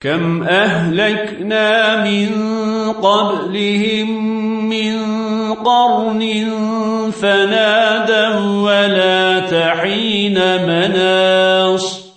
كم أهلكنا من قبلهم من قرن فنادوا ولا تحين مناص